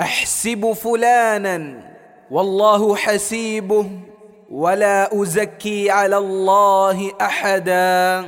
أحسب فلانا والله حسيبه ولا أزكي على الله أحدا.